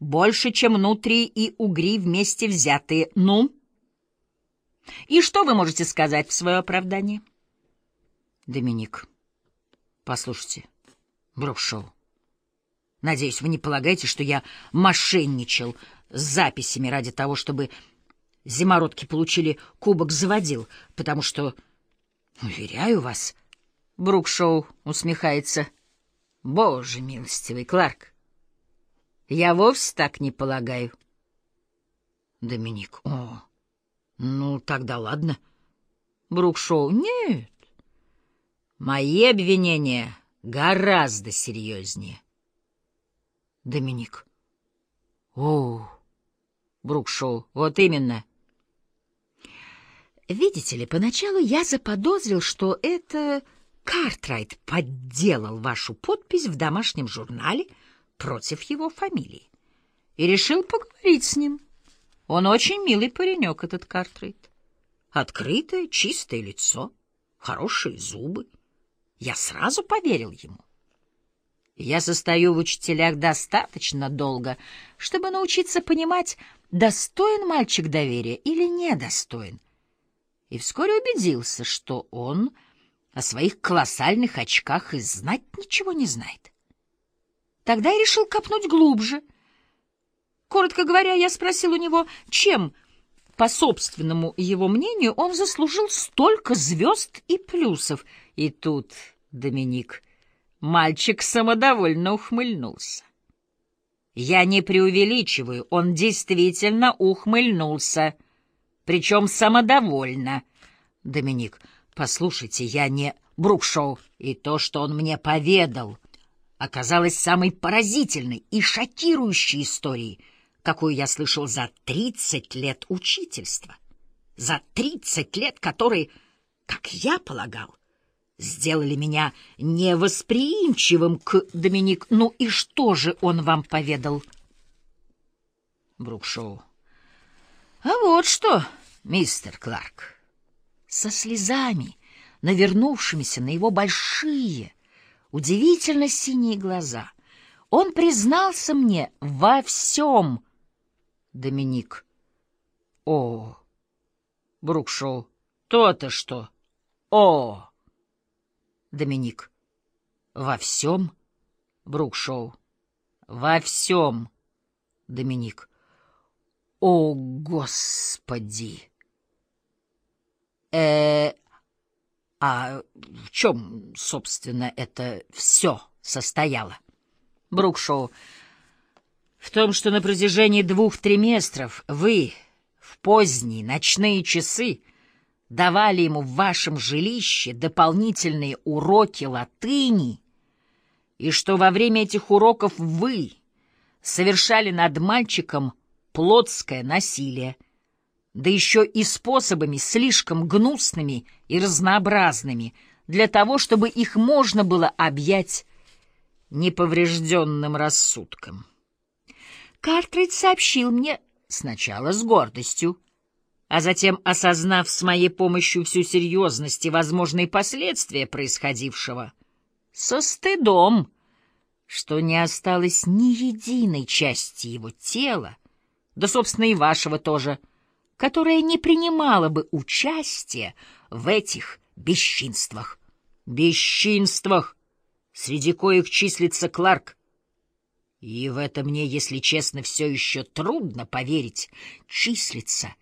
больше, чем нутрии и угри вместе взятые. Ну? И что вы можете сказать в свое оправдание? Доминик, послушайте, Брукшоу, надеюсь, вы не полагаете, что я мошенничал с записями ради того, чтобы зимородки получили кубок заводил, потому что, уверяю вас, Брукшоу усмехается. Боже милостивый, Кларк, я вовсе так не полагаю. Доминик, о, ну тогда ладно. Брукшоу, нет. Мои обвинения гораздо серьезнее. Доминик, о, Брукшоу, вот именно. Видите ли, поначалу я заподозрил, что это Картрайт подделал вашу подпись в домашнем журнале против его фамилии и решил поговорить с ним. Он очень милый паренек, этот Картрайт. Открытое, чистое лицо, хорошие зубы. Я сразу поверил ему. Я состою в учителях достаточно долго, чтобы научиться понимать, достоин мальчик доверия или недостоин. И вскоре убедился, что он о своих колоссальных очках и знать ничего не знает. Тогда я решил копнуть глубже. Коротко говоря, я спросил у него, чем, по собственному его мнению, он заслужил столько звезд и плюсов. И тут, Доминик, мальчик самодовольно ухмыльнулся. Я не преувеличиваю, он действительно ухмыльнулся, причем самодовольно. Доминик, — Послушайте, я не Брукшоу, и то, что он мне поведал, оказалось самой поразительной и шокирующей историей, какую я слышал за тридцать лет учительства. За тридцать лет, которые, как я полагал, сделали меня невосприимчивым к Доминик. Ну и что же он вам поведал? Брукшоу. А вот что, мистер Кларк со слезами, навернувшимися на его большие, удивительно синие глаза. Он признался мне во всем. Доминик. О, Брукшоу, то-то что. О, Доминик. Во всем, Брукшоу. Во всем, Доминик. О, Господи! э А в чем, собственно, это все состояло? Брукшоу. В том, что на протяжении двух триместров вы в поздние ночные часы давали ему в вашем жилище дополнительные уроки латыни, и что во время этих уроков вы совершали над мальчиком плотское насилие — да еще и способами слишком гнусными и разнообразными, для того, чтобы их можно было объять неповрежденным рассудком. Картридж сообщил мне сначала с гордостью, а затем, осознав с моей помощью всю серьезность и возможные последствия происходившего, со стыдом, что не осталось ни единой части его тела, да, собственно, и вашего тоже, которая не принимала бы участия в этих бесчинствах. Бесчинствах, среди коих числится Кларк. И в это мне, если честно, все еще трудно поверить, числится